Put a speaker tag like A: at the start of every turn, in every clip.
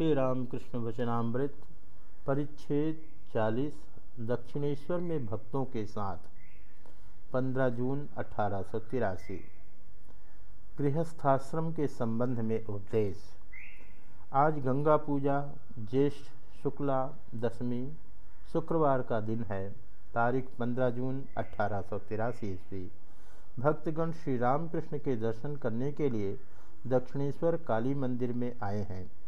A: श्री रामकृष्ण वचनामृत, परिच्छेद 40 दक्षिणेश्वर में भक्तों के साथ 15 जून अठारह गृहस्थाश्रम के संबंध में उपदेश। आज गंगा पूजा, ज्येष्ठ शुक्ला दशमी, शुक्रवार का दिन है, तारीख 15 जून अठारह सौ तिरासी ईस्वी। भक्तगण श्री रामकृष्ण के दर्शन करने के लिए दक्षिणेश्वर काली मंदिर में आए हैं।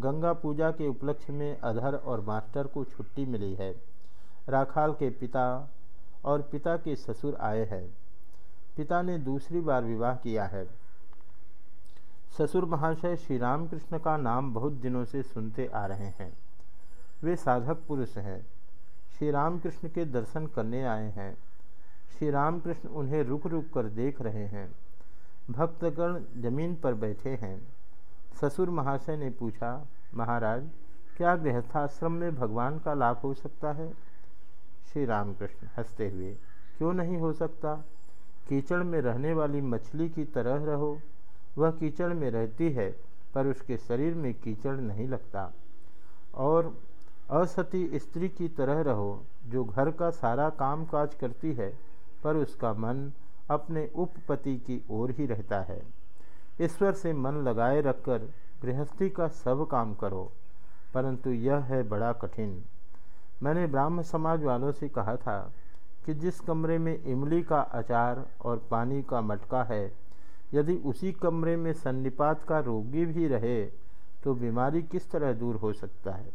A: गंगा पूजा के उपलक्ष्य में अधर और मास्टर को छुट्टी मिली है। राखाल के पिता और पिता के ससुर आए हैं। पिता ने दूसरी बार विवाह किया है। ससुर महाशय श्री रामकृष्ण का नाम बहुत दिनों से सुनते आ रहे हैं। वे साधक पुरुष हैं। श्री रामकृष्ण के दर्शन करने आए हैं। श्री रामकृष्ण उन्हें रुक रुक कर देख रहे हैं। भक्तगण ज़मीन पर बैठे हैं। ससुर महाशय ने पूछा, महाराज, क्या गृहस्थाश्रम में भगवान का लाभ हो सकता है? श्री रामकृष्ण हँसते हुए, क्यों नहीं हो सकता? कीचड़ में रहने वाली मछली की तरह रहो। वह कीचड़ में रहती है, पर उसके शरीर में कीचड़ नहीं लगता। और असती स्त्री की तरह रहो, जो घर का सारा काम काज करती है, पर उसका मन अपने उपपति की ओर ही रहता है। ईश्वर से मन लगाए रखकर गृहस्थी का सब काम करो, परंतु यह है बड़ा कठिन। मैंने ब्राह्म समाज वालों से कहा था कि जिस कमरे में इमली का अचार और पानी का मटका है, यदि उसी कमरे में सन्निपात का रोगी भी रहे तो बीमारी किस तरह दूर हो सकता है?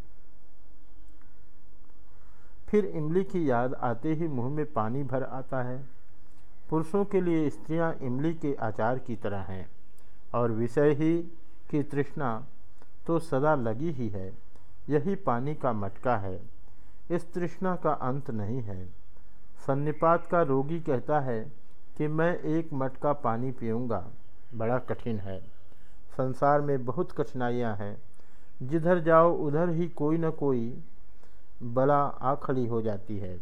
A: फिर इमली की याद आते ही मुँह में पानी भर आता है। पुरुषों के लिए स्त्रियाँ इमली के आचार की तरह हैं। और विषय ही की तृष्णा तो सदा लगी ही है, यही पानी का मटका है। इस तृष्णा का अंत नहीं है। सन्निपात का रोगी कहता है कि मैं एक मटका पानी पीऊँगा, बड़ा कठिन है। संसार में बहुत कठिनाइयाँ हैं। जिधर जाओ, उधर ही कोई न कोई बला आ खड़ी हो जाती है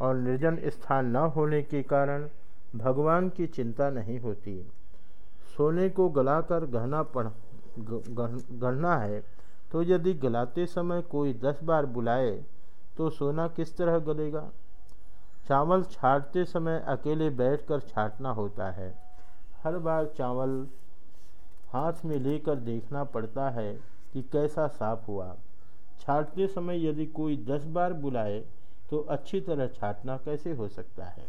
A: और निर्जन स्थान न होने के कारण भगवान की चिंता नहीं होती। सोने को गलाकर गहना पढ़ गढ़ना है तो यदि गलाते समय कोई दस बार बुलाए तो सोना किस तरह गलेगा? चावल छाटते समय अकेले बैठकर छाटना होता है। हर बार चावल हाथ में लेकर देखना पड़ता है कि कैसा साफ़ हुआ। छाटते समय यदि कोई दस बार बुलाए तो अच्छी तरह छाटना कैसे हो सकता है?